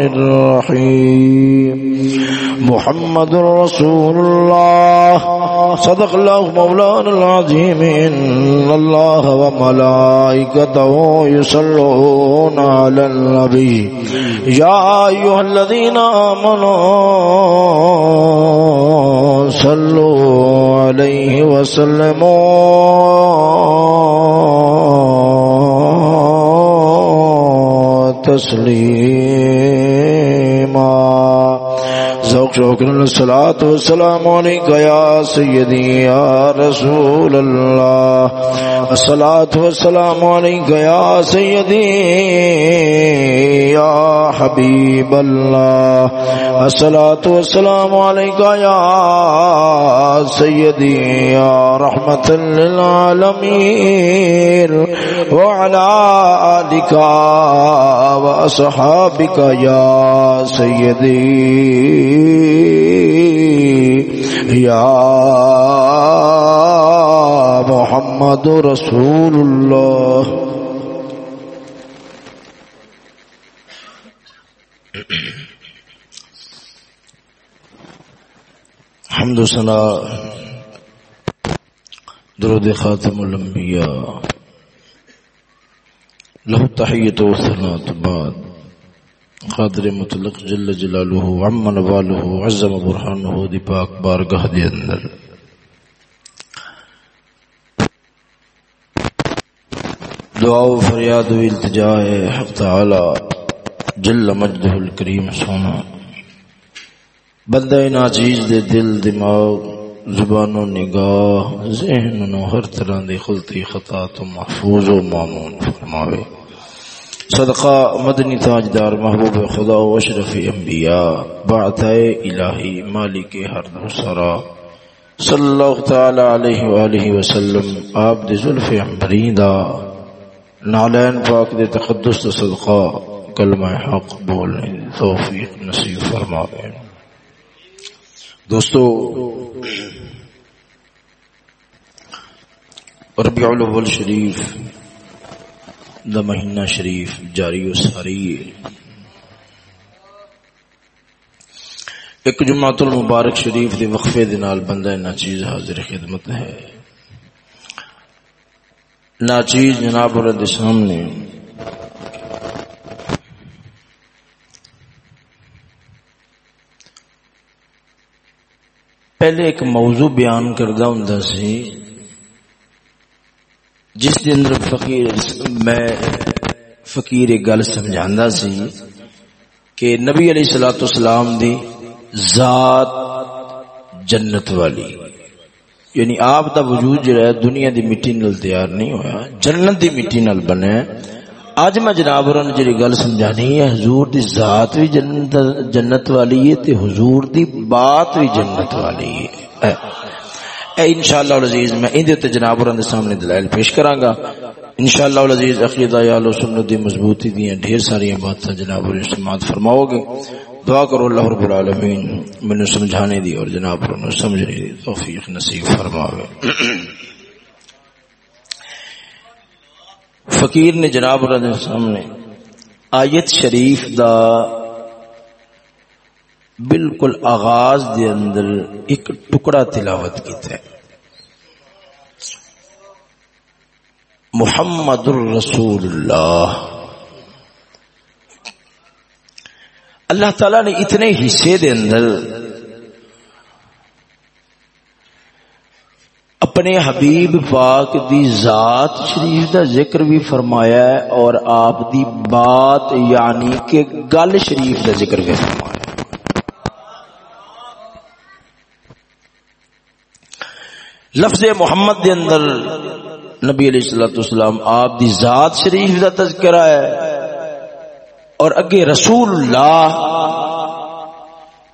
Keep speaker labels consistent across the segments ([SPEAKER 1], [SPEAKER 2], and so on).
[SPEAKER 1] الرحيم. محمد رسول الله. صدق الله مولانا العظيم. إن الله وملائكته يصلون على النبي. يا أيها الذين آمنوا صلوا عليه وسلموا. تسلیم ذوق شوق الصلاة والسلام عليك يا سيدي يا رسول الله الصلاة والسلام عليك يا سيدي يا حبيب الله الصلاة والسلام عليك يا سيدي يا رحمة للعالمين وعلى آلك وأصحابك يا سيدي یا محمد رسول اللہ حمد و سنا درود خاتم الانبیاء. لہو تحییت و سنا بعد. قادر مطلق جل جلالہ عمن والہ عظم برحانہ دی پاک بارگاہ دی اندر۔ دعا و فریاد و التجا ہے حق تعالی، جل مجدہ الکریم سونا۔ بندہ ناچیز دے دل، دماغ، زبان و نگاہ، ذہن و ہر طرح دی خلطی خطا تو محفوظ و معمون فرماوے۔ صدقہ مدنی تاجدار محبوب خدا و اشرف انبیاء، بعث الہی مالک ہر دوسرا صلی اللہ تعالی علیہ وآلہ وسلم، آپ دے ظلف عمرین دا نالین پاک دے تقدس دا صدقہ، کلمہ حق بولنے توفیق نصیب فرما دوستو، ربیع الاول شریف دا مہینہ شریف جاری و ساری. ایک جمعت المبارک شریف دے وقفے دے نال بندہ ناچیز حاضر خدمت ہے. ناچیز جناب رد سامنے. پہلے ایک موضوع بیان کردہ ہوں سی جس دے اندر فقیر میں فقیر ایک گل سمجھاندا سی کہ نبی علیہ الصلوۃ والسلام دی ذات جنت والی یعنی آپ دا وجود جڑا ہے دنیا دی مٹی نال تیار نہیں ہویا، جنت دی مٹی نال بنے اج میں جناب اور جڑی گل سمجھانی ہے، حضور دی ذات بھی جنت جنت والی ہے تے حضور دی بات بھی جنت والی ہے۔ اے انشاءاللہ العزیز، میں ان تے جناب اور سامنے دلائل پیش کراں گا۔ انشاءاللہ العزیز، عقیدہ یا لو سنت دی مضبوطی دی ڈھیر ساری باتاں جناب اور استعمال فرماؤ گے۔ دعا کرو اللہ رب العالمین، مینوں سمجھانے دی اور جناب اور سمجھنے دی توفیق نصیب فرماوے۔ فقیر نے جناب اور سامنے آیت شریف دا بالکل آغاز دے اندر ایک ٹکڑا تلاوت کیتا ہے۔ محمد الرسول اللہ۔ اللہ تعالی نے اتنے حصے دے اندر اپنے حبیب پاک دی ذات شریف دا ذکر بھی فرمایا ہے اور آپ دی بات یعنی کہ گل شریف دا ذکر بھی فرمایا لفظ محمد دے اندر نبی علیہ الصلوۃ والسلام آپ دی ذات شریف دا تذکرہ ہے۔ اور اگے رسول اللہ،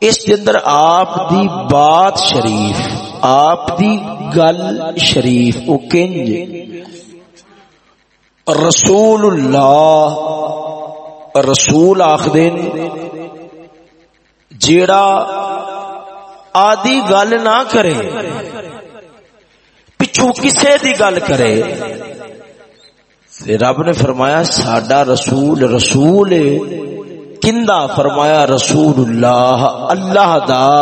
[SPEAKER 1] اس کے اندر آپ دی بات شریف، آپ دی گل شریف، او کنج۔ رسول اللہ رسول آخدین جیڑا آدی گل نہ کرے پچھو کسے دی گل کرے۔ رب نے فرمایا، ساڈا رسول رسول کندہ فرمایا، رسول اللہ اللہ دا۔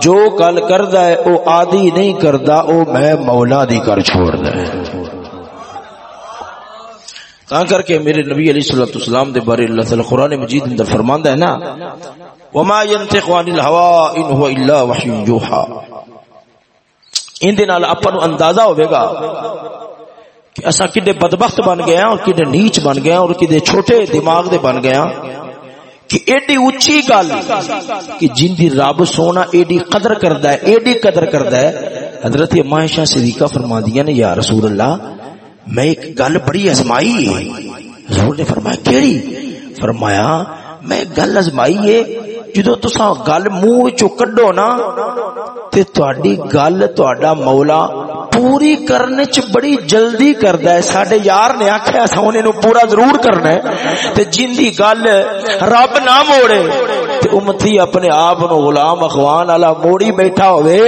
[SPEAKER 1] جو گل کردا ہے، او آدی نہیں کردا، او میں مولا دی کر چھوڑدا ہے۔ تا کر کے میرے نبی علیہ الصلوۃ والسلام دے بارے اللہ تعالی قران مجید اندر فرماندا ہے نا، وما ينطق عن الهوى ان هو الا وحي يوحى۔ ان دے نال اپن اندازہ ہوے گا کہ اسا کڈے بدبخت بن گئے ہیں اور کڈے نیچ بن گئے ہیں اور کڈے چھوٹے دماغ دے بن گئے ہیں کہ ایڈی اچھی گل کہ جن دی رب سونا ایڈی قدر کردا ہے، ایڈی قدر کردا ہے۔ حضرت مائشہ صدیقہ فرما دیا نے، یا رسول اللہ، میں ایک گل بڑی ازمائی ہے۔ حضور نے فرمایا، کیڑی؟ فرمایا، میں گل ازمائی ہے جدو تسا گل منہ چو کڈو نا تے تہاڈی گل تہاڈا مولا پوری کرنے چ بڑی جلدی کردا ہے ساڈے یار نے آکھیا سونے نو پورا ضرور کرنا ہے تے جن کی گل رب نہ موڑے تے امتی اپنے آپ نو غلام اخوان والا موڑی بیٹھا ہوئے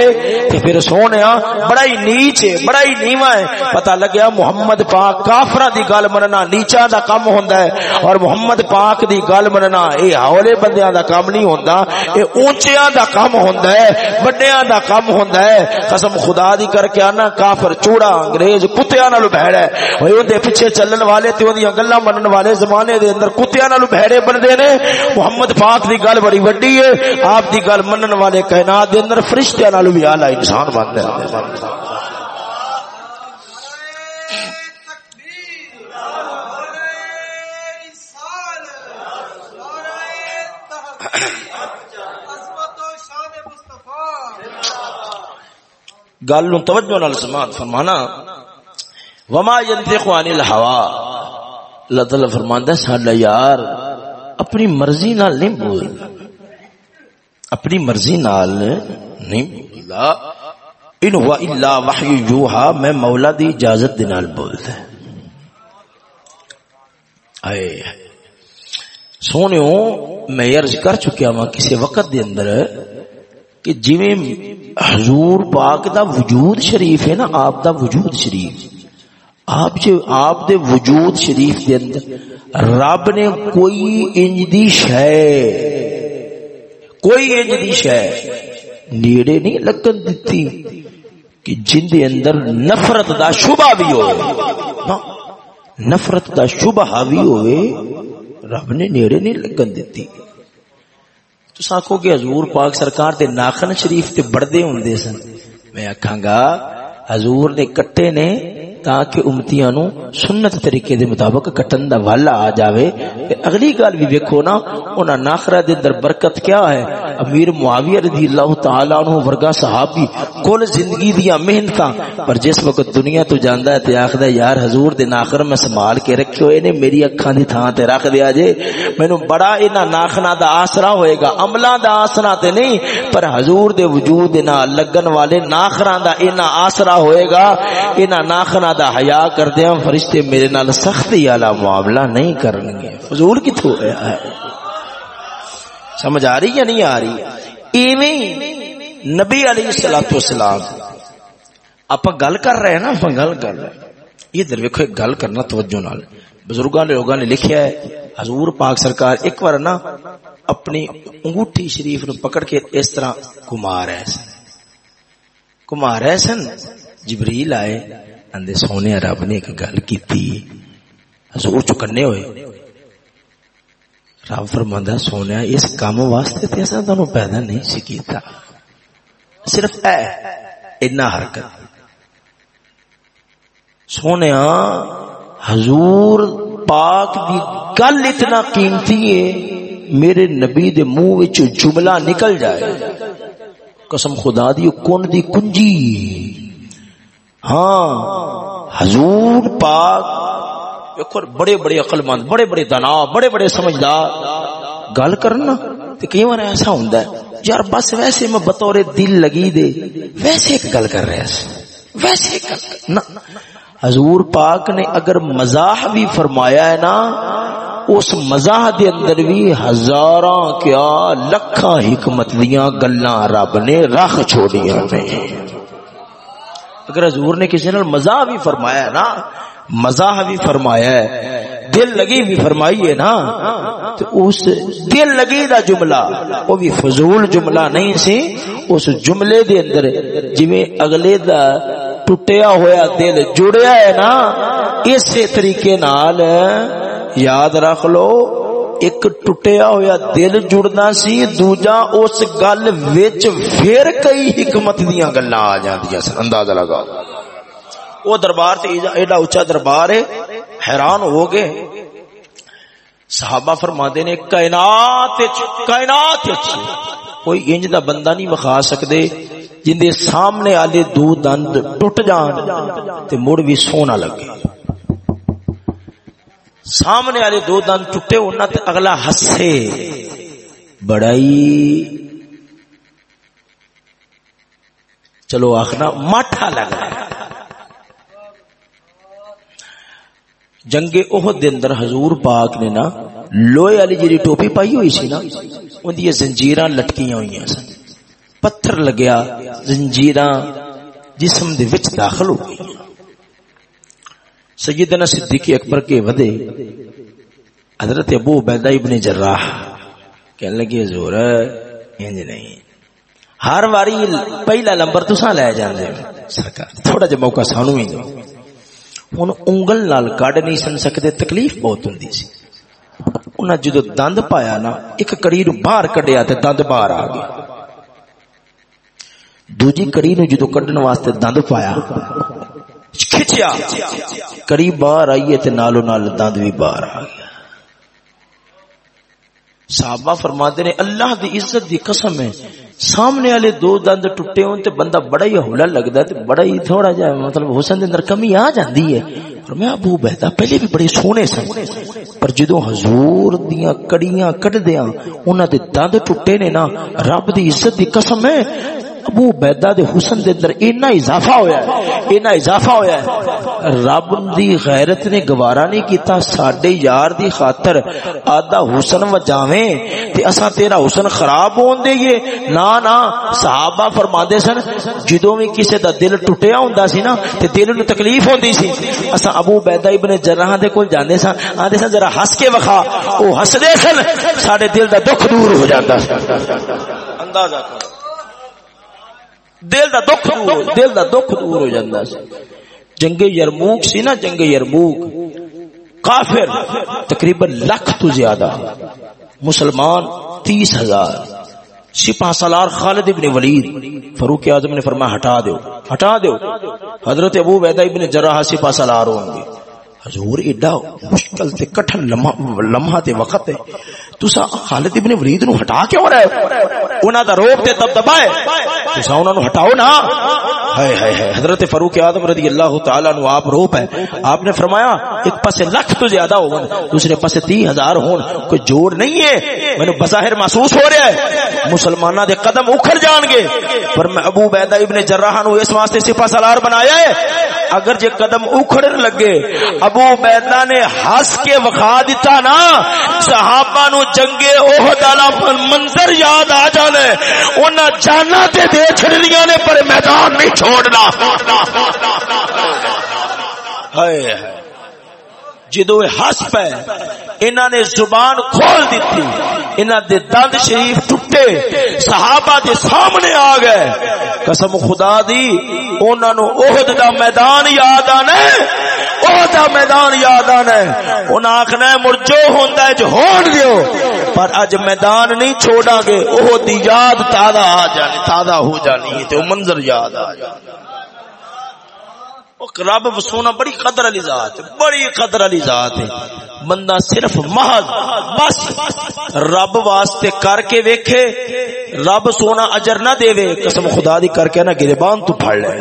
[SPEAKER 1] تے پھر سونیا بڑا ہی نیچ ہے بڑا ہی نیواں ہے۔ پتہ لگیا محمد پاک کافراں دی گل مننا نیچا دا کم ہوندا ہے اور محمد پاک دی گل مننا اے ہولے بندیاں دا کم نہیں ہوندا، اے اونچیاں دا کم ہوندا ہے، بڑیاں دا کم ہوندا ہے۔ قسم خدا دی کر کے انا کافر چوڑا، انگریز کتیاں نال بھڑا ہے۔ اوے اون دے پیچھے چلن والے تے اودیاں گلاں منن والے زمانے دے اندر کتیاں نال بھڑے بندے نے۔ محمد پاک دی گل بڑی وڈی ہے۔ آپ دی گل منن والے کائنات دے اندر فرشتیاں نال بھی اعلی انسان بنتے ہیں۔ گل نو توجہ نال سماعت فرمانا۔ وما ينطق عن الهوى اللہ تعالی فرماندا ہے، ساڈا یار اپنی مرضی نال نہیں بولدا اپنی مرضی نال نہیں بولدا ان هو الا وحی یوحا، میں مولا دی اجازت دے نال بولدا ہے اے سونیو میں عرض کر چکیا ہوں کسی وقت دے اندر کہ جویں حضور پاک دا وجود شریف ہے نا، آپ دا وجود شریف۔ آپ جو، آپ دے وجود شریف دے اندر رب نے کوئی انج دی شے کوئی انج دی شے نیڑے نہیں لگن دیتی کہ جن دے اندر نفرت دا شبہ بھی ہوئے۔ نفرت دا شبہ بھی ہوئے، رب نے نیڑے نہیں لگن دیتی۔ تو آخو کہ حضور پاک سرکار دے ناخن شریف تے بڑھدے ہوندے سن۔ میں آکھاں گا، حضور نے کٹے نے تاکہ امتیاں نو سنت طریقے دے مطابق کٹن دا والا آ جاوے۔ اگلی گل بھی ویکھو نا، انہاں ناخرہ دے اندر برکت کیا ہے؟ امیر معاویہ رضی اللہ تعالی عنہ ورگا صحابی کل زندگی دیا محنتاں۔ پر جس وقت دنیا تو جاندا ہے تے آکھدا یار حضور دے ناخر میں سنبھال کے رکھیو اے نے، میری اکھاں دی تھاں تے رکھ دیا جے۔ مینوں بڑا انہاں ناخنا دا آسرا ہوئے گا عملاں دا آسرا تے نہیں، پر حضور دے وجود نال لگن والے ناخراں دا انہاں آسرا ہوئے گا۔ انہاں ناخنا دا حیا کر دیا، فرشتے میرے نال سختی والا معاملہ نہیں کریں گے فضول کتوں ہے؟ سمجھ آ رہی یا نہیں آ رہی؟ ایویں نبی علیہ الصلوۃ والسلام۔ آپ گل کر رہے ہیں نا آپ گل کر رہے ہیں۔ یہ در ویکھو، ایک گل کرنا توجہ نال۔ بزرگاں نے لوگاں نے لکھیا ہے، حضور پاک سرکار ایک بار نا اپنی انگوٹھی شریف نو پکڑ کے اس طرح گھما رہے سن۔ گھما رہے سن، جبریل آئے۔ اندے سونے رب نے ایک گل کیتی۔ حضور چکنے ہوئے۔ رب فرماندا سونے اس کام واسطے تے اساں تانوں پیدا نہیں سی کیتا۔ صرف اے اتنا حرکت۔ سونے حضور پاک دی گل اتنا قیمتی ہے، میرے نبی دے منہ وچ جملہ نکل جائے۔ قسم خدا دی کون دی کنجی۔ ہاں۔ حضور پاک بڑے بڑے عقل مند بڑے بڑے دنا بڑے بڑے سمجھدار۔ گل کرنا تے کئی بار ایسا ہوندا ہے، یار بس ویسے میں بطور دل لگی دے، ویسے ایک گل کر رہا سی ویسے نہ حضور پاک نے اگر مزاح بھی فرمایا ہے نا، اس مزاح دے اندر بھی ہزاراں کیا لکھاں حکمت دیاں گلاں رب نے رکھ چھوڑیاں نے۔ اگر حضور نے کسی نے مزاح بھی فرمایا ہے نا، مزاح بھی فرمایا ہے، دل لگی بھی فرمائی ہے نا، تو اس دل لگی دا جملہ، وہ بھی فضول جملہ نہیں سی، اس جملے دے اندر جویں اگلے دا ٹوٹیا ہویا دل جڑیا ہے نا، اسی طریقے نال یاد رکھ لو۔ ایک ٹوٹیا ہویا دل جڑنا سی دوجا اس گل وچ پھر کئی حکمت دیاں گلاں آ جاندیاں سن اندازہ لگا وہ دربار تے ایڈا اونچا دربار ہے حیران ہو گئے صحابہ فرماتے نے کائنات کائنات کوئی انج دا بندہ نہیں مخا سکدے جن دے سامنے آلے دو دند ٹوٹ جان تے مڑ بھی سونا لگے سامنے والے دو دند ٹوٹے ہونا تے اگلا ہسے بڑائی۔ چلو آخنا، ماٹھا لگا جنگ دے اندر حضور پاک نے نا، لوہے والی جی ٹوپی پائی ہوئی سی نا، ان دی زنجیراں لٹکیاں ہوئی سن۔ پتھر لگیا، زنجیراں جسم دے وچ داخل ہو گئی۔ سیدنا صدیق اکبر کے ودے حضرت ابو عبیدہ ابن جراح کہنے لگے حضور انج نہیں۔ ہر واری پہلا نمبر تساں لے جاندے سرکار، تھوڑا جا موقع سانو ہی دو۔ ہوں انگل نال کڈ نہیں سن سکتے تکلیف بہت ہوں سی۔ انہیں جدو دند پایا نا ایک کڑی نو باہر کڈیا تے دند باہر آ گیا دوجی کڑی نو جدو کڈن واسطے دند پایا، کھچیا۔ کڑی باہر آئی تے نالو نال دند بھی باہر آ گیا۔ صحابہ فرماتے نے اللہ دی عزت دی قسم ہے۔ سامنے والے دو دند ٹوٹے ہون تے بندہ بڑا ہی ہولا لگدا تے بڑا ہی تھوڑا جا مطلب حسن دے اندر کمی آ جاندی ہے۔ اور میں ابو بہتا پہلے بھی بڑے سونے سن، پر جدوں حضور دیاں کڑیاں کڈ دیاں انہاں دے دند ٹوٹے نے نا، رب دی عزت دی قسم ہے۔ ابو بیدا دے حسن دے اندر اینا اضافہ ہویا ہے، اینا اضافہ ہویا ہے۔ رب دی غیرت نے گوارا نہیں کیتا، ساڈے یار دی خاطر آدھا حسن وجاویں تے اساں تیرا حسن خراب ہون دے یہ نا نا، صحابہ فرماندے سن، جدوں وی کسے دا دل ٹٹیا ہوندا سی نا، تے دل نو تکلیف ہوندی سی۔ اساں ابو بیدا ابن جراح دے کول جاندے سن آندے سن ذرا ہس کے وکھا، او ہسدے سن، ساڈے دل دا دکھ دور ہو جاندا سی۔ اندازہ کرو۔ دل دا دکھ دور. دل دا دکھ دور ہو جاتا سی۔ جنگ یرموک سی نا جنگ یرموک۔ کافر تقریباً لکھ تو زیادہ۔ مسلمان تیس ہزار۔ سپاہ سالار خالد ابن ولید۔ فروخ اعظم نے فرمایا، ہٹا دیو۔ ہٹا دیو۔ حضرت ابو بیدہ ابن جراح سپاہ سالار ہوں گے۔ حضور ایڈا مشکل تے کٹھن لمحہ تے وقت ہے۔ تسا خالد ابن ولید نو ہٹا کیوں رہے انہاں دا روپ تے تب دبائے تسا انہاں نو ہٹاؤ نا۔ ہائے ہائے ہائے، حضرت فاروق اعظم رضی اللہ تعالی عنہ، آپ روپ ہے آپ نے فرمایا، ایک پاسے لاکھ تو زیادہ ہون، دوسرے پاسے 30000 ہون۔ کوئی جوڑ نہیں ہے۔ مینوں بظاہر محسوس ہو رہا ہے۔ مسلماناں دے قدم اکھڑ جان گے۔ پر میں ابو بیدہ ابن جراح نو اس واسطے سپاہ سالار بنایا ہے۔ اگر جے قدم اکھڑن لگے، ابو بیدہ نے ہس کے وکھا دیتا نا، صحابہ نو جنگے احد والا منظر یاد آ جانے، انہاں جانا تے دے چھڑنیاں نے پر میدان نہیں چھوڑنا۔ ہائے ہائے۔ جدو ہس پے انہوں نے زبان کھول دیتی انہوں دے دند شریف ٹوٹے، صحابہ دے سامنے آ گئے۔ قسم خدا دی انہوں نے عہد دا میدان یاد آنا عہد دا میدان یاد آنا انہوں آخنا مر جو ہوندا ہے جو ہون دیو۔ پر اج میدان نہیں چھوڑا گے، عہد دی یاد تازہ آ جانی، تازہ ہو جانی تے منظر یاد آ جانی۔ رب سونا بڑی قدر علی ذات بڑی قدر علی ذات ہے۔ بندہ صرف محض بس رب واسطے کر کے ویکھے، رب سونا اجر نہ دے قسم خدا دی کر کے نہ گربان تو پھڑ لے۔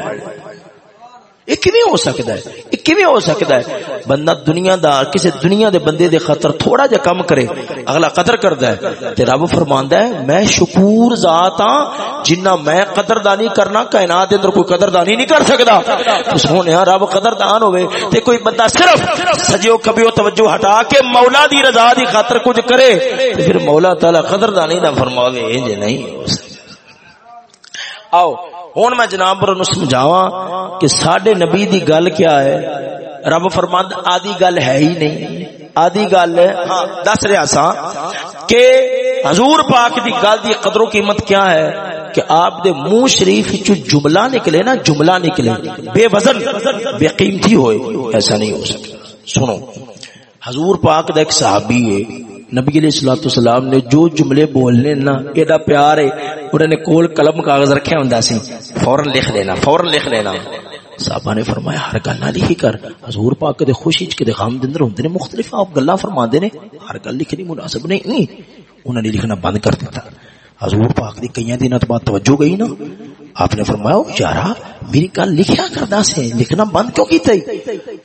[SPEAKER 1] یہ ہو سکتا ہے؟ یہ کیویں ہو سکتا ہے؟ بندہ دنیا دا کسی دنیا دے بندے دے خاطر تھوڑا جا کم کرے، اگلا قدر کردا ہے۔ تے رب فرماندا ہے، میں شکور ذات ہاں جنہ میں قدردانی کرنا، کائنات دے اندر کوئی قدردانی نہیں کر سکدا۔ سونیا ہاں، رب قدردان ہوے تے کوئی بندہ صرف سجیو کبھی توجہ ہٹا کے مولا دی رضا دی خاطر کچھ کرے، تے پھر مولا تعالی قدردانی نہ فرماوے انج نہیں ہو سکتا۔ آؤ ہوں میں جناب پر سمجھاوا کہ سڈے نبی دی گل کیا ہے؟ رب فرمند آدھی گل ہے ہی نہیں۔ آدھی گل ہاں، دس رہا سا کہ حضور پاک دی گل دی قدر و قیمت کیا ہے؟ کہ آپ دے منہ شریف چ جملہ نکلے نا جملہ نکلے۔ بے وزن بے قیمتی ہوئے۔ ایسا نہیں ہو سکتا۔ سنو حضور پاک دا ایک صحابی ہے۔ نبی علیہ الصلوۃ والسلام نے جو جملے بولنے نا، ایڈا پیار ہے، انہوں نے کول قلم کاغذ رکھے ہوندا سی۔ فورن لکھ لینا فورن لکھ لینا۔ صحابہ نے فرمایا، ہر گل نہ لکھی کر۔ حضور پاک دے خوشی چ دے غم دے اندر ہوندے نے، مختلف آپ گلاں فرماندے نے۔ ہر گل لکھنی مناسب نہیں انہوں نے لکھنا بند کر دیتا۔ حضور پاک دی کئی دنوں بعد توجہ گئی نا۔ آپ نے فرمایا، یارا، میری گل لکھیا کردا سے، لکھنا بند کیوں کیتا ہی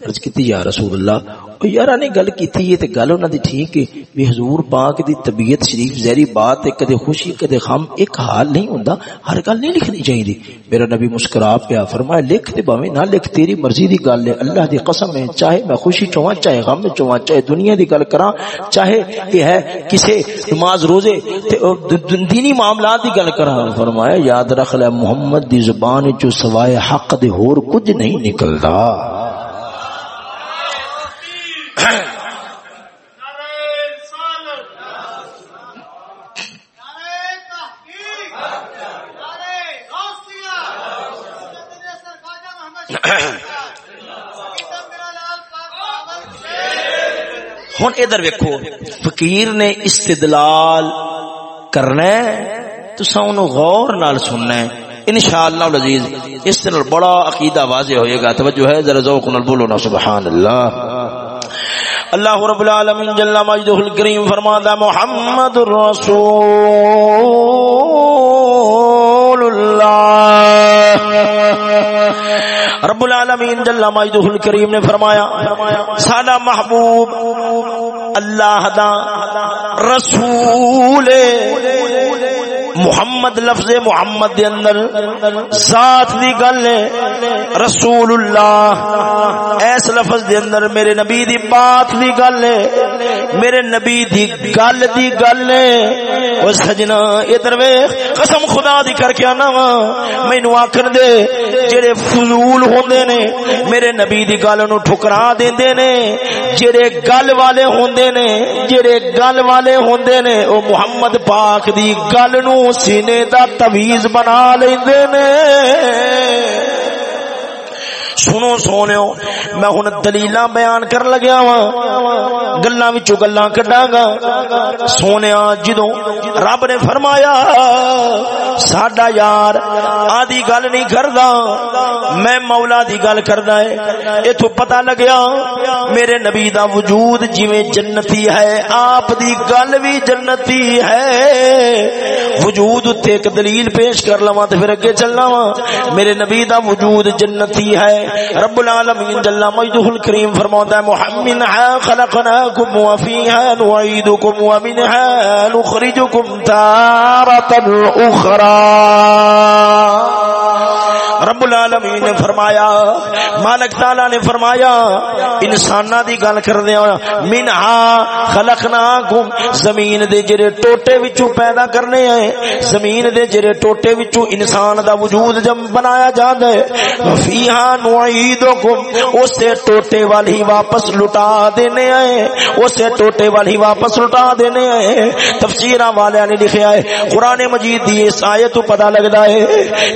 [SPEAKER 1] عرض کیتی، یا رسول اللہ او یارا نے گل کیتی ہے تے گل انہاں دی ٹھیک ہے۔ بھی حضور پاک دی طبیعت شریف، زہری بات ہے، کدے خوشی، کدے غم، ایک حال نہیں ہوندا، ہر گل نہیں لکھنی چاہیے میرا نبی مسکرا پیا، فرمایا، لکھ تے باویں نہ لکھ، تیری مرضی دی گل ہے، اللہ دی قسم ہے، چاہے میں خوشی چواں چاہے غم میں چواں چاہے دنیا دی گل کراں، چاہے یہ ہے کسے نماز روزے تے دینی معاملات دی گل کراں۔ فرمایا، یاد رکھ لے محمد دی زبان چو سوائے حق دے ہور کچھ نہیں نکلدا ہوں ادھر ویکو فقیر نے استدلال کرنا تو سو غور نال سننا ہے۔ انشاءاللہ العزیز، اس دن بڑا عقیدہ واضح ہوئے گا۔ توجہ ہے، ذرا ذوق نال بولو نا سبحان اللہ اللہ رب العالمین جل مجدہ الکریم فرماتا محمد رسول اللہ۔ رب العالمین جل مجدہ الکریم نے فرمایا سادہ محبوب اللہ دا رسول۔ محمد لفظ محمد دے اندر ذات دی گل ہے رسول اللہ ایس لفظ دے اندر میرے نبی دی بات دی گل ہے، میرے نبی دی گل دی گل ہے۔ او سجنا، ادھر ویکھ، قسم خدا دی کر کے انا وا۔ مینوں آکھن دے، جڑے فضول ہوندے نے، میرے نبی دی گل نو ٹھکرا دیندے نے۔ جڑے گل والے ہوندے نے، جڑے گل والے ہوندے نے، او محمد پاک دی گل نو سینے دا تویز بنا لیندے نے۔ سنو سونے میں ہوں دلیل بیان کر لگیا وا گلا گلا کڈا گا سونے جدو رب نے فرمایا ساڈا یار آدھی گل نہیں کردا میں مولا دی گل کردا ہے ایتھوں پتہ لگیا میرے نبی دا وجود جویں جنتی ہے آپ دی گل بھی جنتی ہے وجود تے ایک دلیل پیش کر لواں تے پھر اگے چلنا وا میرے نبی دا وجود جنتی ہے رب العالمین جل مجدہ الکریم فرماتا ہے، محمد خلقناکم وفیہا نعیدکم ومنها نخرجکم تارتا اخرى. رب العالمین نے فرمایا، مالک تعالی نے فرمایا، انساناں دی گل کردے ہاں، منہا خلقناکم، زمین دے جڑے ٹوٹے وچوں پیدا کرنے ہیں، زمین دے جڑے ٹوٹے وچوں انسان دا وجود جم بنایا جاندا ہے، فیہا نعیدکم، اسے ٹوٹے والی واپس لٹا دینے ہیں، اسے ٹوٹے والی واپس لٹا دینے ہیں۔ تفسیراں والے نے لکھیا ہے قران مجید دی اس ایت تو پتہ لگدا ہے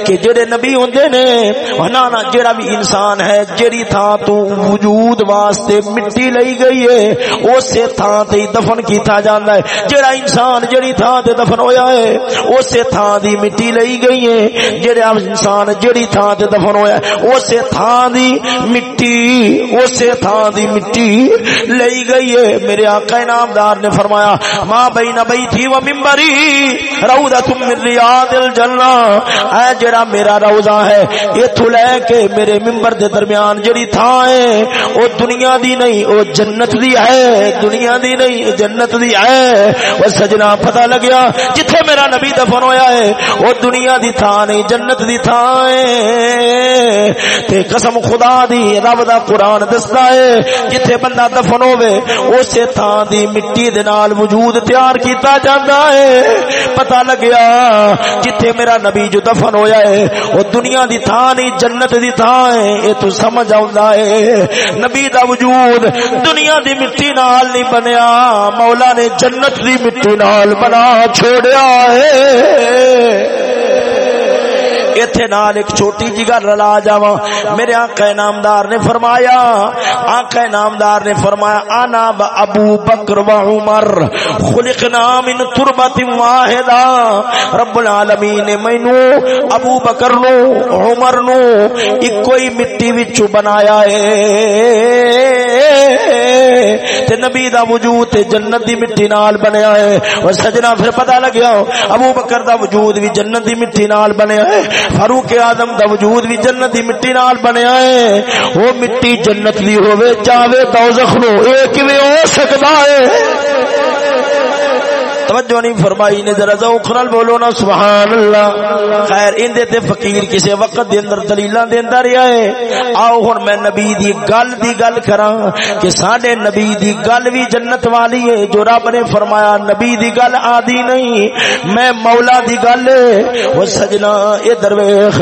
[SPEAKER 1] کہ جڑے نبی ہوندے نے نے نا جڑا بھی انسان ہے جڑی تھان تو وجود واسطے مٹی لئی گئی ہے، اسی تھان تے دفن کیتا جاندا ہے۔ جڑا انسان جڑی تھان تے دفن ہویا ہے، اسی تھان دی مٹی لئی گئی ہے۔ جڑا انسان جڑی تھان تے دفن ہویا ہے، اسی تھان دی مٹی، اسی تھان دی مٹی لئی گئی ہے۔ میرے آقا نامدار نے فرمایا، ماں بین بیتی و منبری، روضۃ من ریاض الجنہ۔ اے جڑا میرا روضہ ہے ایتھوں لے کے میرے منبر دے درمیان جڑی تھا ہے، او دنیا دی نہیں، او جنت دی ہے۔ دنیا دی نہیں جنت دی ہے۔ او سجنا پتہ لگیا، جتھے میرا نبی دفن ہویا ہے، او دنیا دی تھا نہیں، جنت دی تھا ہے۔ تے قسم خدا دی، رب دا قرآن دستا ہے، جتھے بندہ دفن ہوے اسے تھان دی مٹی دے نال وجود تیار کیتا جاندا ہے۔ پتہ لگیا، جتھے میرا نبی جو دفن ہویا ہے، او دنیا دی تھان نہیں، جنت دی تھان ہے، اے تو سمجھ آوندا ہے۔ نبی دا وجود دنیا دی مٹی نال نہیں بنیا، مولا نے جنت دی مٹی نال بنا چھوڑیا ہے۔ ایتھے نال ایک چھوٹی جی گل رلا جاواں۔ میرے آقا نامدار نے فرمایا، آقا نامدار نے فرمایا انا ابو بکر و عمر، خلقنا من تربت واحدہ۔ رب العالمین نے مینو، ابو بکر نو، عمر نو ایک کوئی مٹی وچوں بنایا ہے۔ تے نبی دا وجود تے جنت دی مٹی نال بنیا ہے۔ اور سجنا پھر پتہ لگیا، ابو بکر دا وجود بھی جنت دی مٹی نال بنیا ہے۔ فاروق اعظم دا وجود بھی جنت دی مٹی نال بنیا ہے۔ وہ مٹی جنت دی ہوے چاہے دوزخ نو اے کیویں ہو سکدا ہے؟ توجہ نہیں فرمائی نے ذرا ذوق نال بولو نا، سبحان اللہ۔ خیر ان دے تے فقیر کسے وقت دے اندر دلیلاں دیندا رہیا ہے۔ آو ہن میں نبی دی گل دی گل کراں کہ ساڈے نبی دی گل وی جنت والی ہے، جو رب نے فرمایا، نبی دی گل آدی نہیں، میں مولا دی گل او سجنا، اے درویش،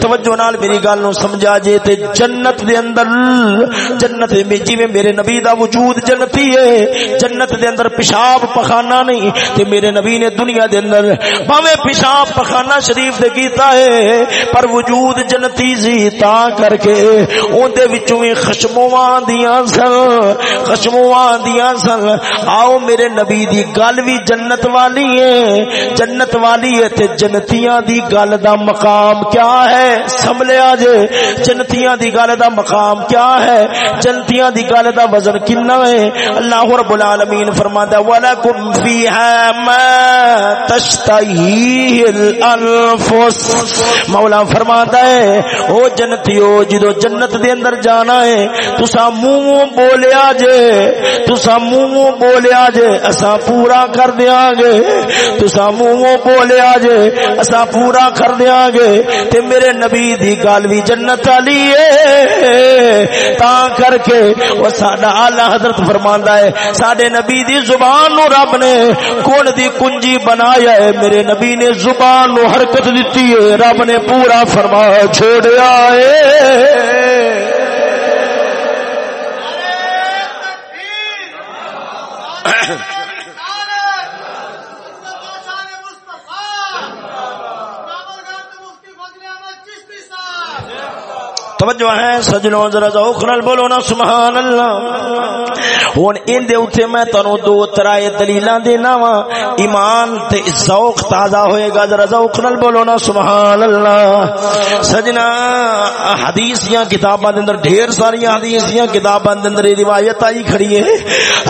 [SPEAKER 1] توجہ نال میری گل نو سمجھا جے تے جنت دے اندر، جنت میں جویں میرے نبی دا وجود جنتی ہے، جنت دے اندر پیشاب پخانہ نہیں تے میرے نبی نے دنیا دے اندر باویں پیشاب پخانہ شریف دے کیتا ہے، پر وجود جنتی سی تا کر کے اون دے وچوں وی خشموں سن خشموں آندیاں سن۔ آؤ میرے نبی دی گل وی جنت والی ہے۔ جنت والی ہے تے جنتیاں دی گل دا مقام کیا ہے؟ سملیا جے جنتیاں دی گل دا مقام کیا ہے؟ جنتیاں دی گل دا وزن کنا ہے؟ اللہ رب العالمین فرماتا ہے، وَلَكُمْ فِيهَا ما تشتہی الانفس مولا فرماتا ہے، او جنتیو جدو جنت دے اندر جانا ہے تسا منہ بولیا جے تسا منہ بولیا جے اسا پورا کر دیاں گے تسا منہ بولیا جے اسا پورا کر دیاں گے، تے میرے نبی دی گل وی جنت والی ہے۔ تا کر کے، او ساڈا اعلی حضرت فرماندا ہے، ساڈے نبی دی زبان نو رب نے کون دی کنجی بنایا ہے۔ میرے نبی نے زبان نو حرکت دیتی ہے۔ رب نے پورا فرما چھوڑیا ہے۔ توجہ ہے، سجنوں ذرا ذوق نال بولو نا، سبحان اللہ۔ ہن این دے اوتے میں تانوں دو ترائے دلیلاں دینا وا ایمان تے ذوق تازہ ہوئے گا، ذرا ذوق نال بولو نا، سبحان اللہ۔ سجنا حدیثیاں کتاباں دے اندر ڈھیر ساری حدیثیاں کتاباں دے اندر روایت آئی کھڑی ہے۔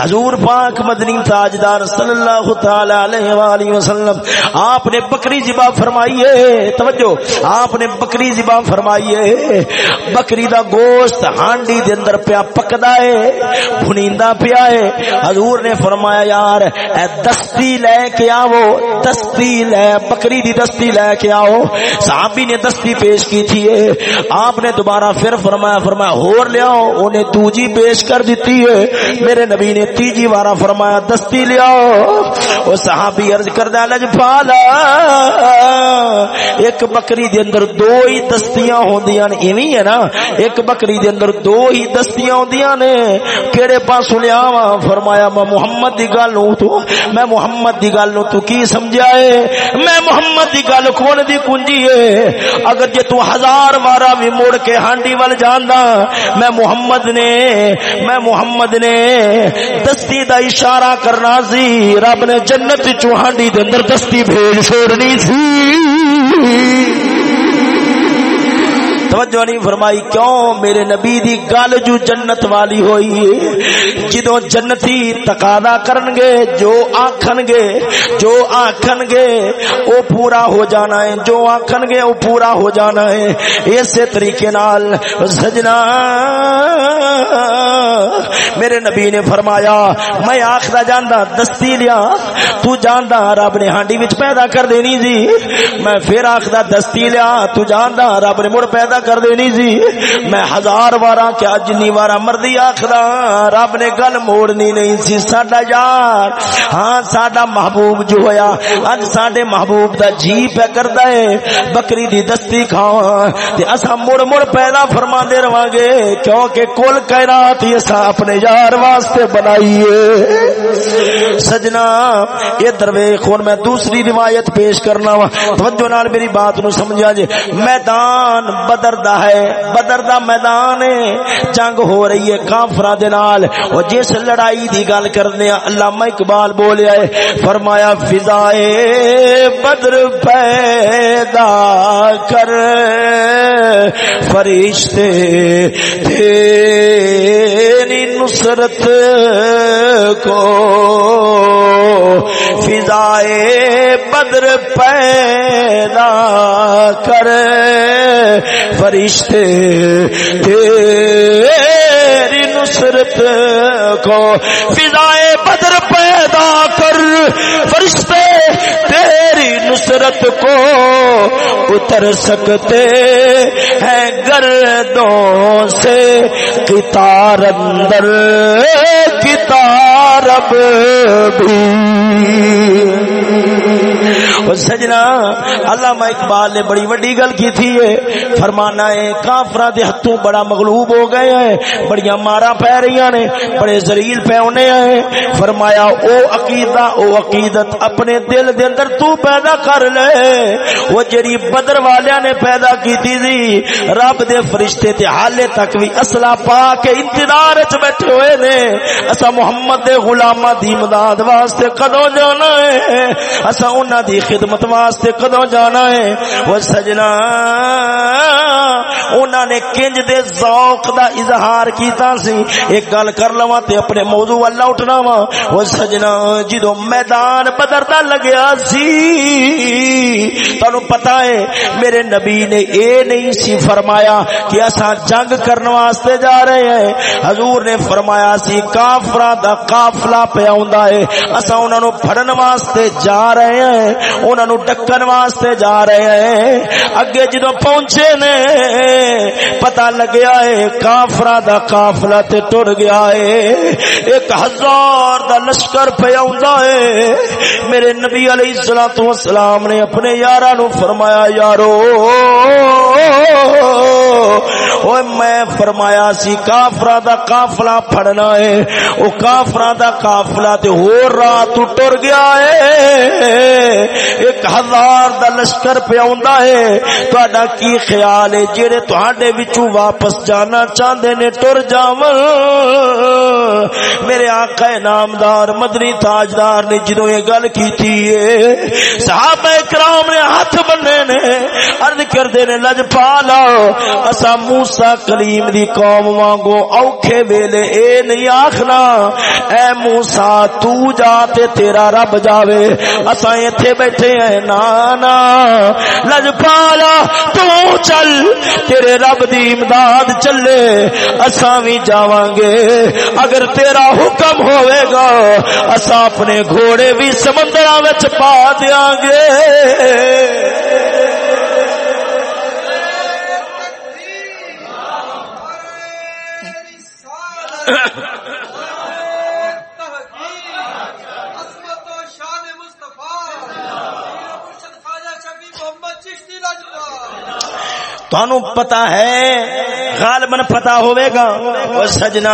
[SPEAKER 1] حضور پاک مدنی تاجدار صلی اللہ تعالی علیہ والہ وسلم، آپ نے بکری ذبح فرمائی ہے۔ توجہ، آپ نے بکری ذبح فرمائی ہے۔ بکری دا گوشت ہانڈی دے اندر پیا پکدا ہے، بھنیندا پیا ہے۔ حضور نے فرمایا، یار، اے دستی لے کے آو دستی لے، بکری دی دستی لے کے آو صحابی نے دستی پیش کی تھی ہے آپ نے دوبارہ پھر فرمایا فرمایا، ہور لے آؤ، انہیں دوجی پیش کر دیتی ہے میرے نبی نے تیجی بارہ فرمایا، دستی لے آؤ۔ وہ صحابی عرض کردہ، لج پالا۔ ایک بکری دے اندر دو ہی دستیاں ہوندیاں، ایویں ہے نا۔ نا ایک بکری دے اندر دو ہی دستیاں ہوندیاں نے کیڑے پاسوں لیا وا فرمایا میں محمد دی گل نو تو میں محمد دی گل نو تو کی سمجھا ہے میں محمد دی گل کون دی کنجی ہے اگر جے تو ہزار وارا بھی مڑ کے ہانڈی ول جاندا میں محمد نے میں محمد نے دستی دا اشارہ کرنا سی رب نے جنت چوہانڈی دے اندر دستی بھیج چھوڑنی سی توجہ نہیں فرمائی، کیوں میرے نبی دی گل جو جنت والی ہوئی ہے جدو جنتی تقاضا کرن گے جو آکھن گے جو آکھن گے او پورا ہو جانا ہے، جو آکھن گے او پورا ہو جانا ہے۔ اسی طریقے نال سجنا، میرے نبی نے فرمایا، میں آخرا جاندا، دستی لیا، تو جاندا رب نے ہانڈی وچ پیدا کر دینی جی۔ میں پھر آخدا، دستی لیا، تو جاندا رب نے مڑ پیدا کر دینی سی۔ میں ہزار بارہ کیا جنی بارہ مردی آخر رب نے گل موڑنی نہیں سی۔ ساڈا یار ہاں ساڈا محبوب جو ہویا، اج ساڈے محبوب دا جی پہ کردا ہے۔ بکری دی دستی کھاواں تے اساں مڑ مڑ پیدا فرماندے رہاں گے کیونکہ کل کائنات ہی اساں اپنے یار واسطے بنائی ہے۔ سجنا یہ درویش، ہن میں دوسری روایت پیش کرنا وا۔ توجہ نال میری بات نو سمجھا جے۔ میدان بدر دا ہے، بدر دا میدان ہے۔ جنگ ہو رہی ہے کافراں دے نال۔ او جس لڑائی دی گل کرنے علامہ اقبال بولیا ہے، فرمایا فضائے بدر پیدا کر۔ فرشتے تیری نصرت کو فضائے بدر پیدا کر۔ فرشتے، تیری نصرت کو فضائے بدر پیدا کر۔ فرشتے، تیری نصرت کو اتر سکتے ہیں گردوں سے۔ کتار اندر کتارب بھی۔ سجنا، علامہ اقبال نے بڑی وڈی گل کی تھی فرمانا ہے کافرا دے ہاتھوں بڑا مغلوب ہو گئے ہیں بڑی مارا پی رہی نے، بڑے زلیل پہ ہونے ہیں۔ فرمایا، او عقیدہ، او عقیدت اپنے دل دے اندر تو پیدا کر لے۔ وہ جڑی بدر والیاں نے پیدا کی تھی رب دے فرشتے تے حالے تک بھی اصلہ پا کے انتظار وچ بیٹھے ہوئے نے۔ اسا محمد دے غلاماں دی امداد واسطے کدوں جانا ہے؟ اسا انہاں دی خدمت واسطے کدوں جانا ہے؟ وہ سجنا انہوں نے کنج دے ذوق دا اظہار کیتا سی۔ ایک گل کر لوا تے اپنے موضوع اللہ اٹھنا وا وہ سجنا جدو میدان بدر دا لگیا سی، تانوں پتہ ہے، میرے نبی نے اے نہیں سی فرمایا کہ اسا جنگ کرن واسطے جا رہے ہیں۔ حضور نے فرمایا سی، کافراں دا قافلہ پہ آوندا ہے۔ اسا انہاں نو پھڑن واسطے جا رہے ہیں۔ انہاں نو ڈکن واسطے جا رہے ہیں۔ اگے جدو پہنچے نے پتا لگیا ہے کافرا دا کافلا تے ٹر گیا ہے۔ ایک ہزار دا لشکر پہ ہے۔ میرے نبی علیہ السلام والسلام نے اپنے یارا نو فرمایا، یارو اوے میں فرمایا سی کافرا دا کافلا پھڑنا ہے۔ او کافرا دا کافلا تے ہور رات ٹر گیا ہے۔ ایک ہزار دا لشکر پہ آندا ہے۔ تہاڈا کی خیال ہے؟ جڑے تہاڈے وچوں واپس جانا چاہندے نے ٹر جاون میرے آقا نامدار، مدنی تاجدار نے جدوں یہ گل کیتی ہے، صحابہ کرام نے ہاتھ بننے نے، عرض کردے نے، لج پا لو اسا موسی کلیم دی قوم وانگو اوکھے ویلے، اے نہیں آکھنا اے موسی، تو جا تے تیرا رب جاوے۔ اسا ایتھے بیٹھے ہیں، نانا، لجپالا، تو چل، تیرے رب دی امداد چلے اسا بھی جاواں گے اگر تیرا حکم ہوئے گا اسا اپنے گھوڑے بھی سمندر وچ پا دیاں گے۔ پتا ہے غالباً پتا ہوئے گا وہ سجنا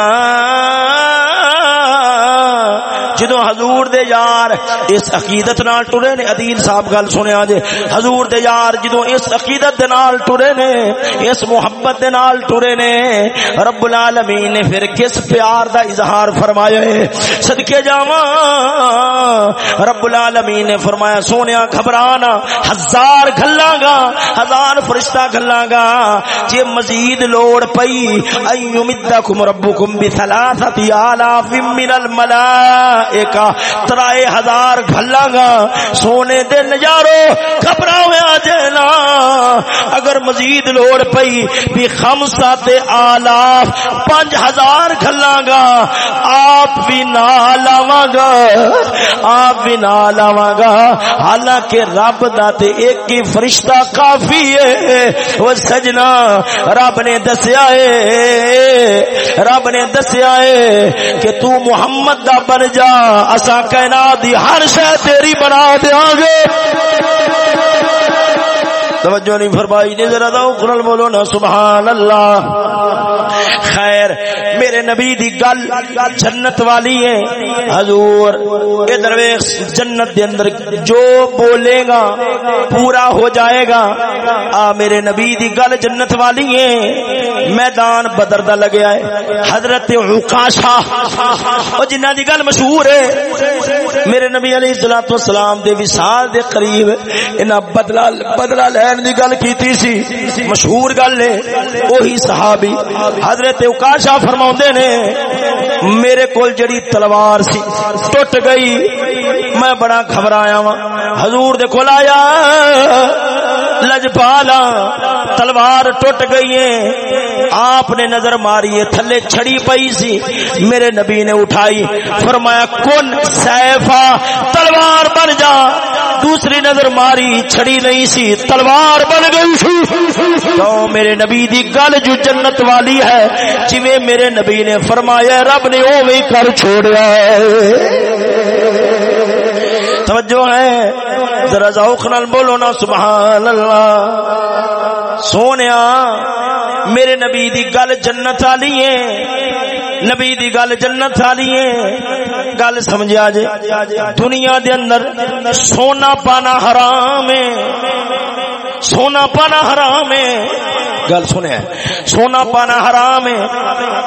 [SPEAKER 1] جدو حضور دے یار اس عقیدت نال ٹرے نے عدیل صاحب گل سنیا جے، حضور دے یار جدو اس عقیدت دے نال ٹرے نے، اس محبت دے نال ٹرے نے، رب العالمین نے پھر کس پیار دا اظہار فرمایا ہے؟ صدقے جاواں، رب العالمین نے فرمایا، سونیا گھبرانا، ہزار گھلاں گا، ہزار فرشتہ گھلاں گا، جے مزید لوڑ پئی ایمدکم ربکم بثلاثه آلاف من الملائکہ ترائے ہزار گھلا گا سونے دے نجارو گھبرا جینا اگر مزید لوڑ پئی بھی خمسا تے آلاف پانچ ہزار گھلا گا آپ بھی نہ لاواں گا آپ بھی نہ لاواں گا حالانکہ رب دا تے ایک کی فرشتہ کافی ہے۔ وہ سجنا رب نے دسیا ہے۔ رب نے دسیا ہے کہ تو محمد دا بن جا۔ اسا کہنا دی ہر شے تیری بنا دیا گے۔ توجہ نہیں فرمائی، نہیں ذرا دو قرآن بولو نا سبحان اللہ خیر، میرے نبی دی گل جنت والی ہے۔ حضور، اے درویش، جنت دے اندر جو بولے گا، پورا ہو جائے گا۔ آ، میرے نبی دی گل جنت والی ہے۔ میدان بدر دا لگیا ہے۔ حضرت عقاشہ او جنہ دی گل مشہور ہے۔ میرے نبی علیہ الصلوۃ والسلام دے وصال دے قریب، انہاں بدلہ بدلہ حسین دی گل کیتی سی، مشہور گل ہے، وہی صحابی حضرت عقاشہ فرماوندے نے، میرے کول جڑی تلوار سی، ٹوٹ گئی، میں بڑا گھبرایا وا حضور دے کول آیا لجپالا تلوار ٹوٹ گئی ہے آپ نے نظر ماری ہے تھلے چھڑی پئی سی میرے نبی نے اٹھائی فرمایا کن سیفا تلوار بن جا دوسری نظر ماری چھڑی نہیں سی تلوار بن گئی سی تو میرے نبی دی گل جو جنت والی ہے جویں میرے نبی نے فرمایا رب نے او وہی کر چھوڑیا توجہ ہے؟ ذرا ذوق نال بولو نا سبحان اللہ سونیا، میرے نبی دی گل جنت والی ہے۔ نبی دی گل جنت والی ہے۔ گل سمجھا جے، دنیا دے اندر سونا پانا حرام ہے۔ سونا پانا حرام ہے۔ گل سنیا سونا پانا حرام ہے۔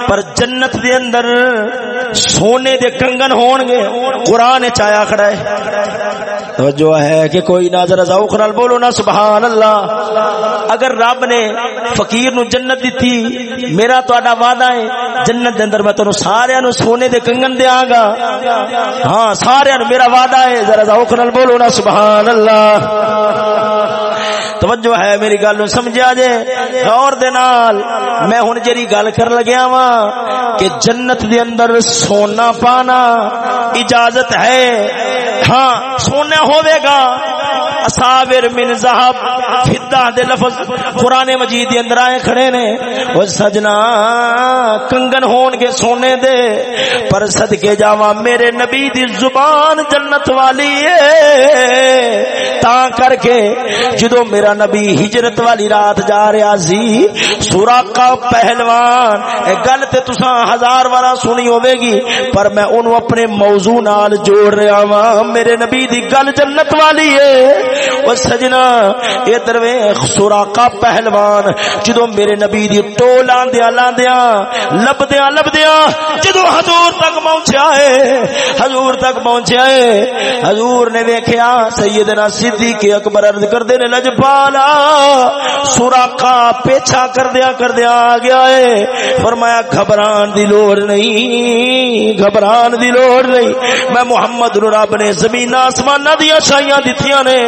[SPEAKER 1] پر جنت دے اندر سونے دے کنگن ہون گے قرآن چایا کھڑا ہے۔ جو ہے کہ کوئی نظر ذوق نال بولو نا، سبحان اللہ۔ اگر رب نے فقیر نو جنت دیتی، میرا تہاڈا وعدہ ہے، جنت دے اندر میں تانوں سارے نو سونے دے کنگن دیاں گا۔ ہاں سارے نو میرا وعدہ ہے۔ ذرا ذوق نال بولو نا، سبحان اللہ۔ توجہ ہے میری گل نو سمجھا جے۔ غور دے نال، میں ہن جڑی گل کر لگیا وا کہ جنت دے اندر سونا پانا اجازت ہے۔ ہاں سونا ہوے گا۔ اصابر من ذهب فضہ دے لفظ قران مجید دے اندر آئے کھڑے نے۔ او سجنا کنگن ہون گے سونے دے۔ پر صدکے جاواں میرے نبی دی زبان جنت والی ہے۔ تا کر کے جدو میرا نبی ہجرت والی رات جا رہا سی سوراقا پہلوان، اے گل تے تساں ہزار وارا سنی ہوے گی، پر میں اونوں اپنے موضوع نال جوڑ رہا ہاں میرے نبی دی گل جنت والی ہے۔ او سجنا اے دروے سوراقا پہلوان جدو میرے نبی دی ٹول آندیاں، لاندیاں، لبدیاں لبدیاں جدو حضور تک پہنچیا ہے، حضور تک پہنچیا ہے، حضور نے ویکھیا، سیدنا صدیق اکبر عرض کردے نے، لجپالا سوراقا پیچھا کردیا کردیا آ گیا ہے۔ فرمایا، گھبران دی لوڑ نہیں، گھبران دی لوڑ نہیں۔ میں محمد نو رب نے زمین آسمان دیا شائیاں دتیاں نے۔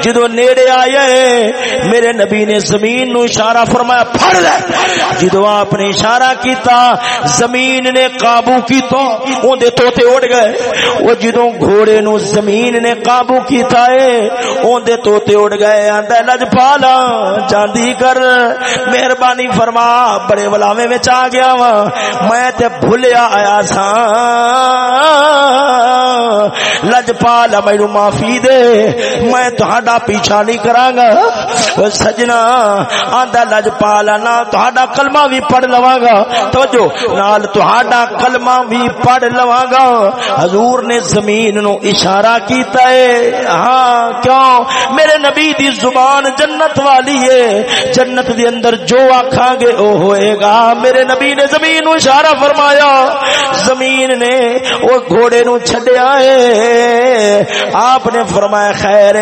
[SPEAKER 1] جدو نیڑے آئے، میرے نبی نے زمین نو اشارہ فرمایا، پھڑ لے جدو آپ نے اشارہ کیتا، زمین نے قابو کیتا، اون دے توتے اڑ گئے۔ او جدوں گھوڑے نو زمین نے قابو کیتا اے اون دے توتے اڑ گئے، آندا لج پالا جاندی کر۔ مہربانی فرما، بڑے ولاوے وچ آ گیا وا۔ میں تے بھولیا آیا سا لجپال مینو معافی دے۔ میں تہاڈا پیچھا نہیں کراں گا سجنا آندا لجپال نہ تہاڈا کلمہ بھی پڑھ لواں گا توجہ نال تہاڈا کلمہ بھی پڑھ لواں گا حضور نے زمین نو اشارہ کیتا ہے ہاں کیوں میرے نبی دی زبان جنت والی ہے جنت دی اندر جو آکھاں گے او ہوئے گا میرے نبی نے زمین نو اشارہ فرمایا زمین نے وہ گھوڑے نو چھڈیا ہے آپ نے فرمایا خیر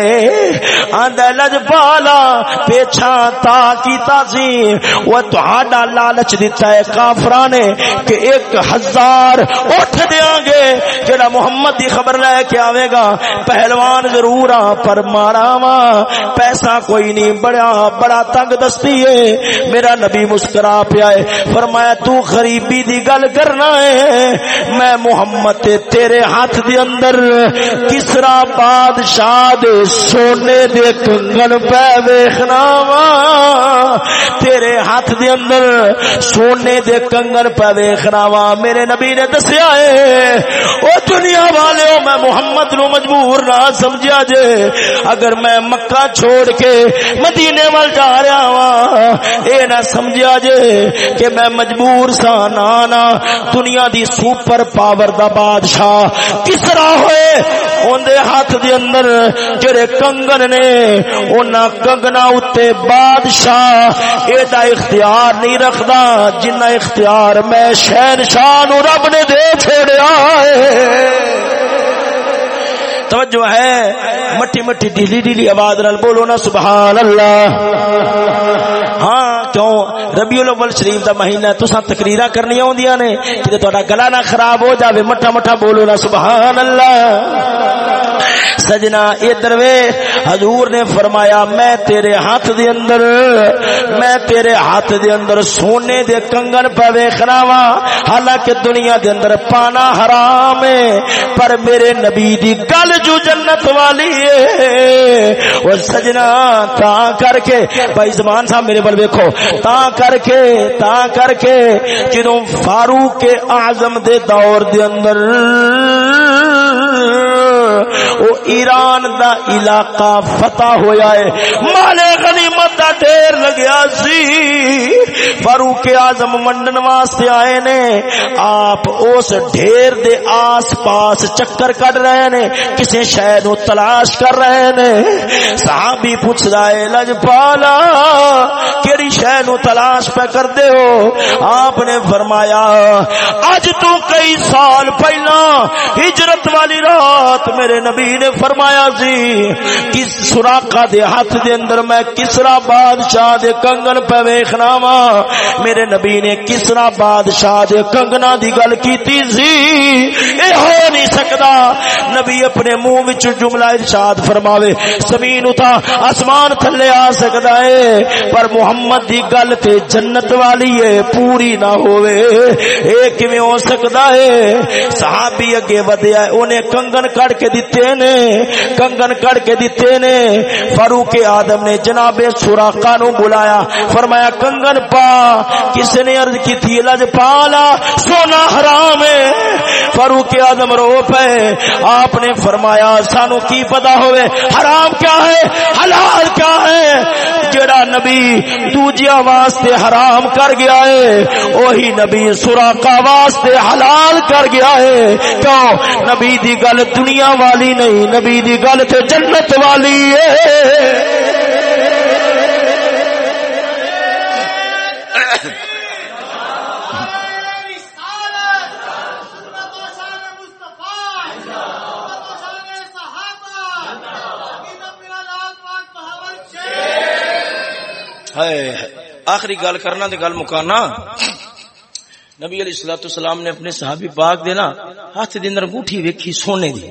[SPEAKER 1] آندا لج پالا پیچھا تا کیتا سی۔ وہ تہاڈا لالچ دیتا ہے کافراں نے کہ ایک ہزار اٹھ دیاں گے۔ جڑا محمد دی خبر لے کے آوے گا، پہلوان ضرور آ، پر مارا وا پیسہ کوئی نہیں بڑا بڑا تنگ دستی ہے۔ میرا نبی مسکرا پیا ہے، فرمایا تو غریبی دی گل کرنا ہے۔ میں محمد تیرے ہاتھ دے اندر کسرا بادشاہ دے سونے دے کنگن پہ ویکھنا وا۔ تیرے ہاتھ دے اندر سونے دے کنگن پہ ویکھنا وا۔ میرے نبی نے دسیا ہے، او دنیا والے میں محمد نو مجبور نہ سمجھیا جے۔ اگر میں مکہ چھوڑ کے مدینے وال جا رہا وا، اے نہ سمجھیا جے کہ میں مجبور سا، نانا، دنیا دی سپر پاور دا بادشاہ کس طرح ہوئے؟ اون ہاتھ دے اندر جڑے کنگن نے انہاں کنگنا اتے بادشاہ ایڈا اختیار نہیں رکھدا جنہ اختیار میں شہنشاہ نو رب نے دے چھڑیا ہے۔ توجہ ہے۔ مٹی مٹی ڈیلی ڈیلی آواز نال بولو نا سبحان اللہ ہاں کیوں؟ ربیع الاول شریف دا مہینہ تساں تقریرا کرنی ہوندیاں نے۔ کہ تہاڈا گلا نہ خراب ہو جاوے، مٹھا مٹھا بولو نا سبحان اللہ سجنا، ادھر وے حضور نے فرمایا، میں تیرے ہاتھ دے اندر، میں تیرے ہاتھ دے اندر سونے دے کنگن پہ ویکھنا وا حالانکہ دنیا دے اندر پانا حرام ہے، پر میرے نبی دی گل جو جنت والی ہے، وہ سجنا تا کر کے، بھائی زمان صاحب میرے بل ویکھو، تا کر کے، تا کر کے، جدوں فاروق اعظم دے دور دے اندر او ایران دا علاقہ فتح ہویا ہے۔ مال غنی دا دیر لگیا سی۔ فاروق اعظم منڈن واسطے آئے نے۔ آپ اس ڈھیر دے آس پاس چکر کٹ رہے نے۔ کسی شے نو تلاش کر رہے نے۔ صحابی پوچھ رہا لجپالا کیڑی شے نو تلاش پہ کر دے ہو؟ آپ نے فرمایا، اج تو کئی سال پہلا ہجرت والی رات میرے نبی نے فرمایا سی۔ کس سوراخا دے ہاتھ دے اندر میں کسرا بادشاہ دے کنگن پہ ویکھنا وا۔ میرے نبی نے کسرا بادشاہ دے کنگنا دی گل کیتی سی اے ہو نہیں سکدا نبی اپنے منہ وچ جملہ ارشاد فرماوے۔ زمین اٹھا آسمان تھلے آ سکدا ہے، پر محمد دی گل تے جنت والی ہے، پوری نہ ہوئے اے کیویں ہو سکدا ہے؟ صحابی اگے ودیا اونے کنگن کڑ کے دتے نے، کنگن کڑ کے دیتے نے۔ فاروق آدم نے جناب سوراخا نو بلایا، فرمایا، کنگن پا، کس نے عرض کی تھی؟ لج پالا، سونا حرام ہے۔ فاروق آدم رو پے آپ نے فرمایا، سانو کی پتا ہوئے؟ حرام کیا ہے؟ حلال کیا ہے؟ جڑا نبی دوجیا واسطے حرام کر گیا ہے وہی نبی سوراخا واسطے حلال کر گیا ہے۔ کیوں؟ نبی دی گل دنیا والی نہیں، نبی دی گل تے جنت والی ہے۔ آخری گل کرنا تے گل مکانا۔ نبی علیہ الصلوۃ والسلام نے اپنے صحابی پاک دینا ہاتھ دے اندر انگوٹھی ویکھی سونے دی۔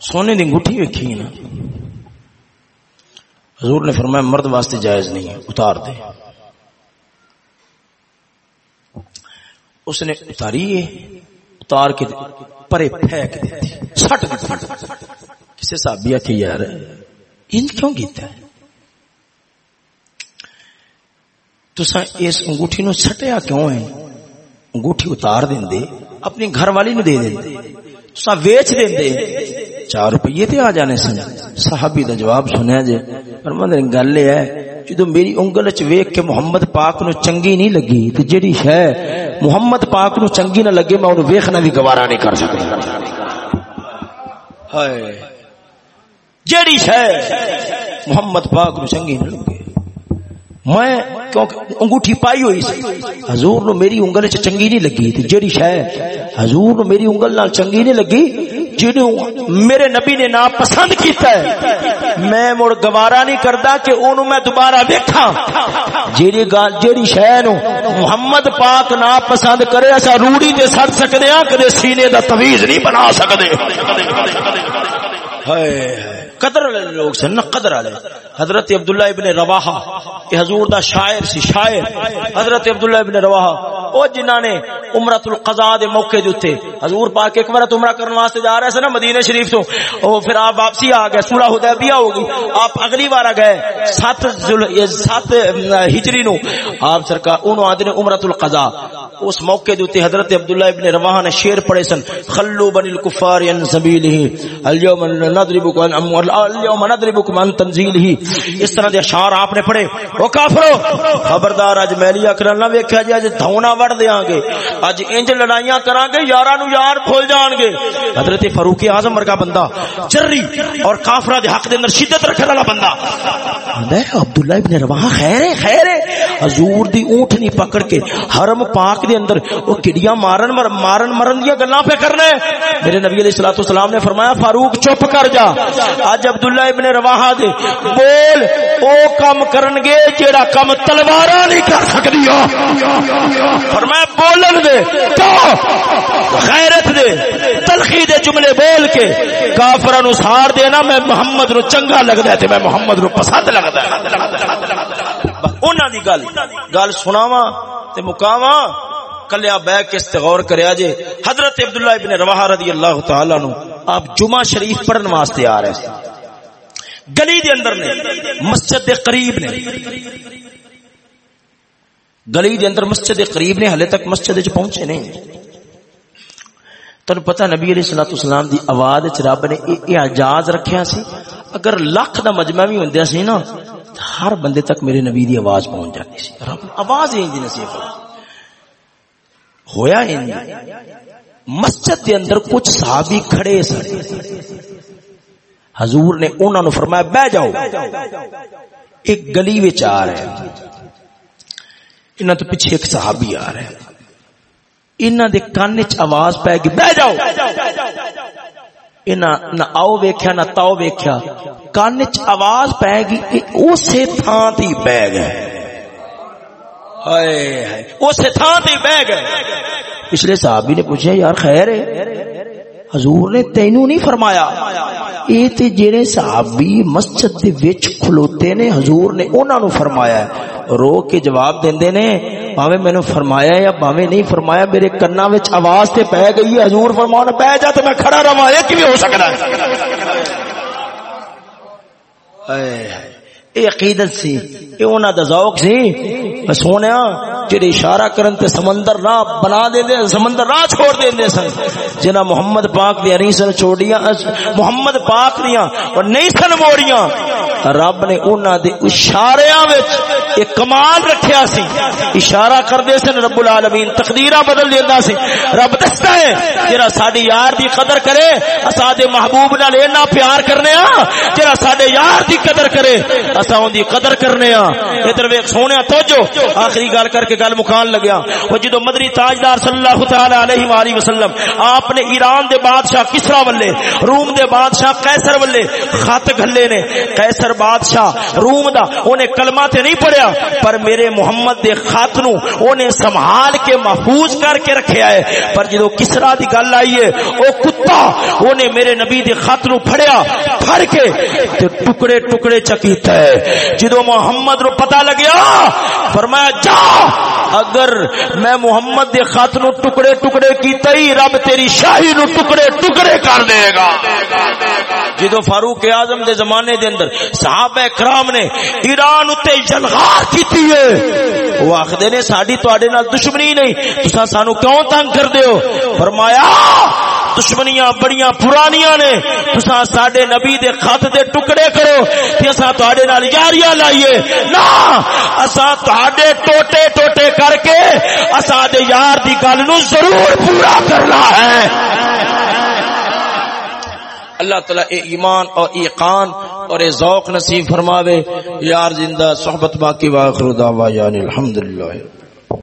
[SPEAKER 1] سونے دی انگوٹھی ویکھی نا۔ حضور نے فرمایا مرد واسطے جائز نہیں ہے، اتار دے۔ اس نے اتاری اتار کے پرے پھینک دیتی، سٹ کسی صحابی آخ یار، ان کیوں کیتا ہے؟ تسا اس انگوٹھی نو سٹیا کیوں ہے انگوٹھی اتار دیں دے اپنی گھر والی نو دے دیں دے تسا ویچ دیں دے چار روپیے تے آ جانے سن۔ صحابی دا جواب سنیا جے۔ فرماندے گل یہ ہے جدو میری انگل چ ویکھ کے محمد پاک نو چنگی نہیں لگی، تے جڑی شے محمد پاک نو چنگی نہ لگے، میں اونوں ویکھنا بھی گوارا نہیں کر سکدا ہائے جڑی شے محمد پاک نو چنگی نہ لگے میں انگوٹھی پائی ہوئی سی۔ حضور نو میری انگل چ چنگی نہیں لگی۔ تے جڑی شے حضور نو میری انگل نال چنگی نہیں لگی جنوں میرے نبی نے نا پسند کیتا ہے۔ میں مڑ گوارا نہیں کردا کہ اونوں میں دوبارہ دیکھاں جیڑی گل جیڑی شے نو، محمد پاک نا پسند کرے اسا روڑی تے سٹ سکدے ہاں کدے سینے دا تویز نہیں بنا سکدے۔ ہائے۔ قدر والے لوگ سن نا قدر والے۔ حضرت عبداللہ ابن رواحہ کہ حضور دا شاعر سی، شاعر۔ حضرت عبداللہ ابن رواحہ، او جنہاں نے عمرۃ القضاء دے موقع دے اوتے حضور پاک ایک بار عمرہ کرن واسطے جا رہے سن نا مدینے شریف تو، او پھر آپ واپسی آ گئے، صلح حدیبیہ ہو گئی۔ آپ اگلی بار گئے 7 7 ہجری نو۔ آپ سرکار، اونوں آدے عمرۃ القضاء۔ اس موقع دے اوتے حضرت عبداللہ ابن رواحہ نے شعر پڑھے سن، خلو بن الکفار ان سبیلہ، اليوم نضربک ان اليوم نضربکم ان تنزیلہ اس طرح دے اشعار آپ نے پڑھے. او کافرو، خبردار اج میلی اکرل نہ ویکھیا جی اج دھونا وڑ دیاں گے. اج انج لڑائیاں کران گے، یاراں نو یار بھول جان گے. حضرت فاروق اعظم ورگا بندہ چری اور کافرہ دے حق دے اندر شدت رکھنے والا بندہ. ہے، عبداللہ ابن رواحہ خیر ہے خیر ہے. حضور دی اونٹنی پکڑ کے حرم پاک دے اندر وہ کڑیاں مارن مر، مارن مرن دیا گلاں پہ کرنے میرے نبی علیہ الصلوۃ والسلام نے فرمایا، فاروق چپ کر جا. اج عبداللہ ابن رواحہ دے۔ بول، او کم کرن گے جیڑا کم تلواراں نہیں کر سکدی فرمایا، بولن دے تو غیرت دے، تلخی دے جملے بول کے۔ کافراں نو سار دینا، میں محمد نو چنگا لگدا ہے تے میں محمد نو پسند لگدا ہے۔ انہاں دی گل گل سناواں تے مکاواں۔ کلیا بہ کے استغور کریا جے؟ حضرت عبداللہ ابن رواحہ رضی اللہ تعالی عنہ آپ جمعہ شریف پڑھن واسطے آ رہے ہیں۔ گلی دے اندر نے، مسجد دے قریب نے۔ گلی دے اندر مسجد دے قریب نے ہلے تک مسجد وچ پہنچے نہیں۔ تن پتہ نبی علیہ الصلوۃ والسلام دی آواز وچ رب نے اے اعجاز رکھیا سی۔ اگر لاکھ دا مجمع بھی ہوندیا سی نا، ہر بندے تک میرے نبی دی آواز پہنچ جاتی سی۔ رب آواز ہی دی نصیب۔ ہویا ان مسجد دے اندر کچھ صحابی کھڑے سن۔ حضور نے انہوں نے فرمایا، بہ جاؤ۔ ایک گلی وچ آ رہے انہاں تو پیچھے ایک صحابی آ رہے انہاں دے کان وچ آواز پے گئی، بہ جاؤ۔ انہاں نہ آؤ ویکھیا، نہ تاؤ ویکھیا۔ کان وچ آواز پے گئی کہ اسی تھان تے بہ گئے۔ اسے تھان تے بہ گئے۔ پچھلے صحابی نے پوچھا، یار خیر ہے؟ حضور نے تینو نہیں فرمایا۔ اے تے جڑے صحابی مسجد دے وچ کھلوتے نے، حضور نے انہاں نو فرمایا ہے۔ رو کے جواب دیندے نے باویں مینوں فرمایا یا باویں نہیں فرمایا، میرے کنا وچ آواز تے پے گئی ہے۔ حضور فرمانا پے جا تے میں کھڑا رہواں اے کیویں ہو سکدا ہے؟ اے اے عقیدت سی، اے انہاں دا ذوق سی۔ سونیا جڑے اشارہ کرن تے سمندر راہ بنا دے دے سمندر راہ چھوڑ دے دے سن۔ جنہ محمد پاک دی اری سن چھوڑیاں محمد پاک دیاں اور نہیں سن موڑیاں، رب نے انہاں دے اشاریاں وچ ایک کمال رکھیا سی۔ اشارہ کر دے سن، رب العالمین تقدیراں بدل دیندا سی۔ رب دستا ہے، جڑا ساڈی یار دی قدر کرے، اساں دے محبوب نال اینا پیار کرنے ہاں جڑا ساڈے یار دی قدر کرے، اساں اون دی قدر کرنے ہاں ادھر ویکھ، سونیا توجہ۔ آخری گل کر کے گل مکان لگیا. او جدو مدری تاجدار صلی اللہ تعالی علیہ والہ وسلم آپ نے ایران دے بادشاہ کسرا والے، روم دے بادشاہ قیصر والے خط گھلے نے. قیصر بادشاہ روم دا اونے کلمہ تے نہیں پڑھیا، پر میرے محمد دے خط نو اونے سنبھال کے محفوظ کر کے رکھیا ہے. پر جدو کسرا دی گل آئی ہے او کتا اونے میرے نبی دے خط نو پھڑیا، پھڑ کے تے ٹکڑے ٹکڑے چکیتا ہے. جدو محمد رو پتہ لگیا، پر فرمایا، جا! اگر میں محمد دے خط نو ٹکڑے ٹکڑے کیتا ہی رب تیری شاہی نو ٹکڑے ٹکڑے کر دے گا۔ جدو فاروق اعظم دے زمانے دے اندر صحابہ کرام نے ایران اتے جلغار کیتی ہے، وہ آخدے نے، ساڈی تواڈے نال دشمنی نہیں، تساں سانو کیوں تنگ کر دیو فرمایا دشمنیاں بڑیاں پرانیاں نے۔ تساں ساڈے نبی دے خط دے ٹکڑے کرو تے اساں تواڈے نال یاریاں لائیے۔ نا اساں تواڈے ٹوٹے ٹوٹے کر کے اساں دے یار دی گل نو ضرور پورا کرنا ہے۔ اللہ تعالیٰ اے ایمان اور ایقان اور اے ذوق نصیب فرماوے۔ یار زندہ صحبت باقی واخر دعوا یعنی الحمدللہ۔